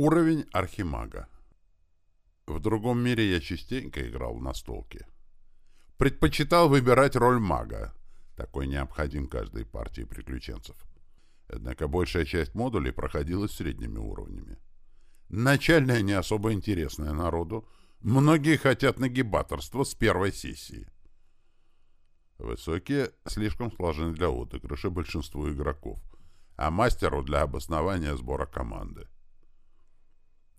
Уровень архимага. В другом мире я частенько играл в настолки. Предпочитал выбирать роль мага. Такой необходим каждой партии приключенцев. Однако большая часть модулей проходила средними уровнями. Начальная не особо интересная народу. Многие хотят нагибаторства с первой сессии. Высокие слишком сложны для отыгрыша большинству игроков, а мастеру для обоснования сбора команды.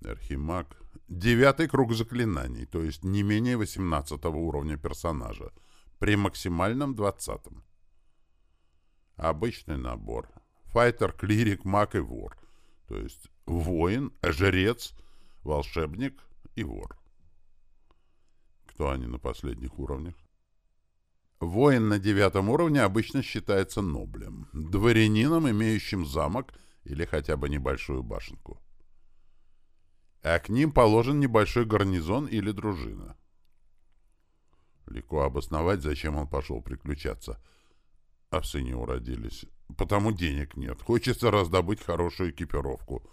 Архимаг — девятый круг заклинаний, то есть не менее 18 уровня персонажа, при максимальном 20 -м. Обычный набор. Файтер, клирик, маг и вор. То есть воин, жрец, волшебник и вор. Кто они на последних уровнях? Воин на девятом уровне обычно считается ноблем, дворянином, имеющим замок или хотя бы небольшую башенку. А к ним положен небольшой гарнизон или дружина. Легко обосновать, зачем он пошел приключаться. А в уродились. Потому денег нет. Хочется раздобыть хорошую экипировку.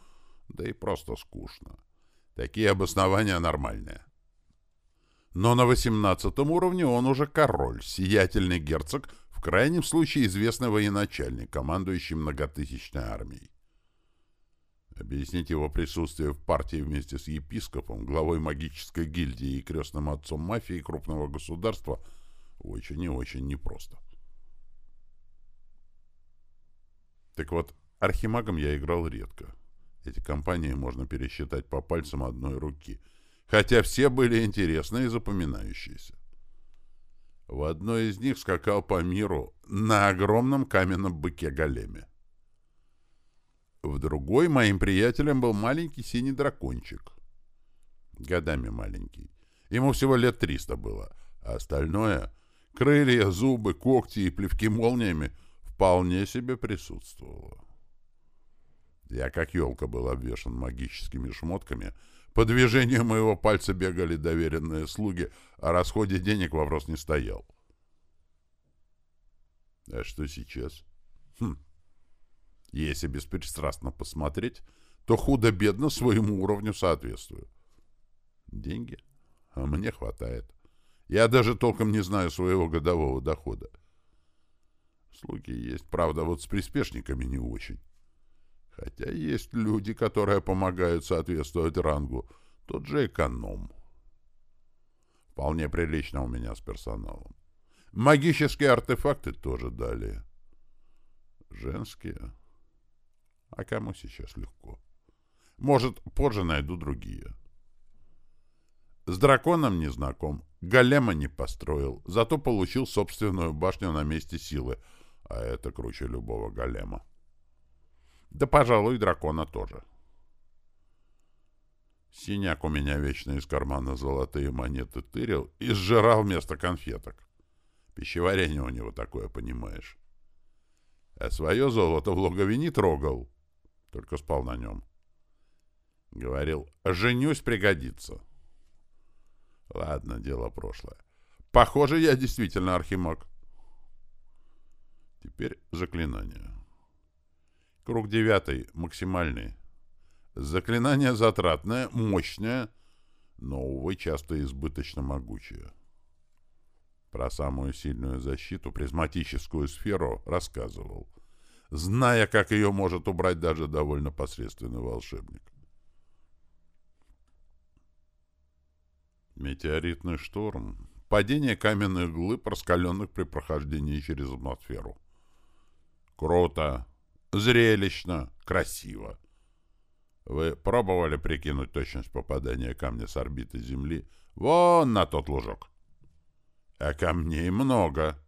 Да и просто скучно. Такие обоснования нормальные. Но на 18 уровне он уже король, сиятельный герцог, в крайнем случае известный военачальник, командующий многотысячной армией. Объяснить его присутствие в партии вместе с епископом, главой магической гильдии и крестным отцом мафии крупного государства очень и очень непросто. Так вот, архимагом я играл редко. Эти компании можно пересчитать по пальцам одной руки — хотя все были интересные и запоминающиеся. В одной из них скакал по миру на огромном каменном быке-големе. В другой моим приятелем был маленький синий дракончик. Годами маленький. Ему всего лет триста было, а остальное — крылья, зубы, когти и плевки молниями — вполне себе присутствовало. Я как елка был обвешан магическими шмотками — по движению моего пальца бегали доверенные слуги, о расходе денег вопрос не стоял. А что сейчас? Хм. Если беспристрастно посмотреть, то худо-бедно своему уровню соответствую. Деньги? А мне хватает. Я даже толком не знаю своего годового дохода. Слуги есть, правда, вот с приспешниками не очень. Хотя есть люди, которые помогают соответствовать рангу. Тот же эконом. Вполне прилично у меня с персоналом. Магические артефакты тоже дали. Женские. А кому сейчас легко? Может, позже найду другие. С драконом не знаком. Голема не построил. Зато получил собственную башню на месте силы. А это круче любого голема. Да, пожалуй, дракона тоже. Синяк у меня вечно из кармана золотые монеты тырил и сжирал вместо конфеток. Пищеварение у него такое, понимаешь. А свое золото в логове не трогал, только спал на нем. Говорил, женюсь, пригодится. Ладно, дело прошлое. Похоже, я действительно архимаг. Теперь заклинание. Круг девятый, максимальный. Заклинание затратное, мощное, но, увы, часто избыточно могучее. Про самую сильную защиту, призматическую сферу, рассказывал, зная, как ее может убрать даже довольно посредственный волшебник. Метеоритный шторм. Падение каменных глыб, раскаленных при прохождении через атмосферу. Круто! Зрелищно, красиво. Вы пробовали прикинуть точность попадания камня с орбиты Земли вон на тот лужок? А камней много.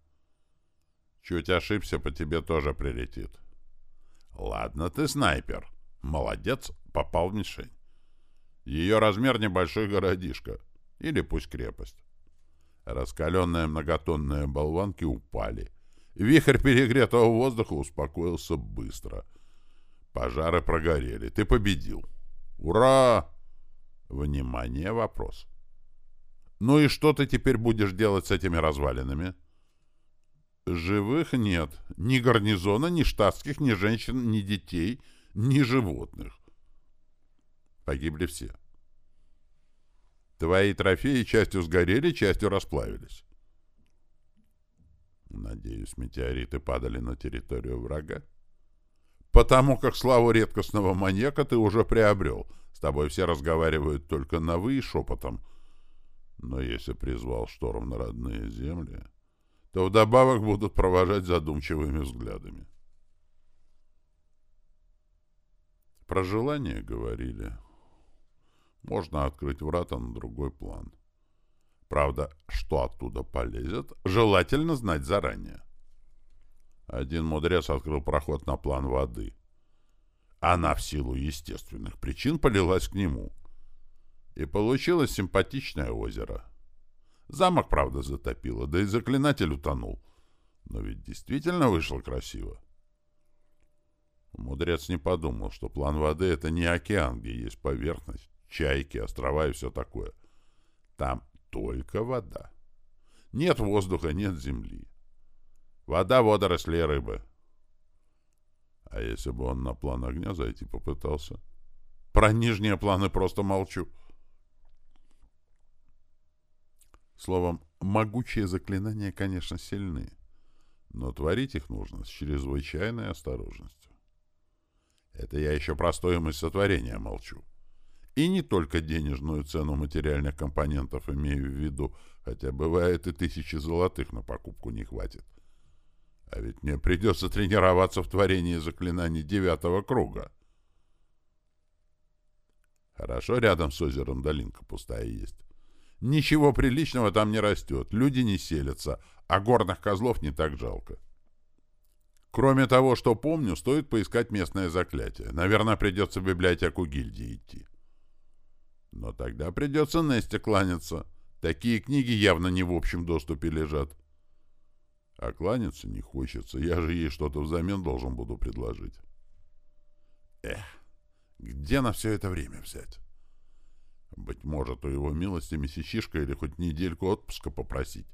Чуть ошибся, по тебе тоже прилетит. Ладно, ты снайпер. Молодец, попал в мишень. Ее размер небольшой городишко. Или пусть крепость. Раскаленные многотонные болванки упали. Вихрь перегретого воздуха успокоился быстро. Пожары прогорели. Ты победил. Ура! Внимание, вопрос. Ну и что ты теперь будешь делать с этими развалинами? Живых нет. Ни гарнизона, ни штатских, ни женщин, ни детей, ни животных. Погибли все. Твои трофеи частью сгорели, частью расплавились. Надеюсь, метеориты падали на территорию врага. Потому как славу редкостного маньяка ты уже приобрел. С тобой все разговаривают только на «вы» и шепотом. Но если призвал шторм на родные земли, то вдобавок будут провожать задумчивыми взглядами. Про желание говорили. Можно открыть врата на другой план. Правда, что оттуда полезет, желательно знать заранее. Один мудрец открыл проход на план воды. Она в силу естественных причин полилась к нему. И получилось симпатичное озеро. Замок, правда, затопило, да и заклинатель утонул. Но ведь действительно вышло красиво. Мудрец не подумал, что план воды — это не океан, где есть поверхность, чайки, острова и все такое. Там только вода. Нет воздуха, нет земли. Вода, водоросли, рыбы. А если бы он на план огня зайти попытался? Про нижние планы просто молчу. Словом, могучие заклинания, конечно, сильны, но творить их нужно с чрезвычайной осторожностью. Это я еще про стоимость сотворения молчу. И не только денежную цену материальных компонентов имею в виду, хотя бывает и тысячи золотых на покупку не хватит. А ведь мне придется тренироваться в творении заклинаний девятого круга. Хорошо, рядом с озером долинка пустая есть. Ничего приличного там не растет, люди не селятся, а горных козлов не так жалко. Кроме того, что помню, стоит поискать местное заклятие. Наверное, придется в библиотеку гильдии идти. Но тогда придется Несте кланяться. Такие книги явно не в общем доступе лежат. А кланяться не хочется. Я же ей что-то взамен должен буду предложить. Эх, где на все это время взять? Быть может, у его милости месячишка или хоть недельку отпуска попросить.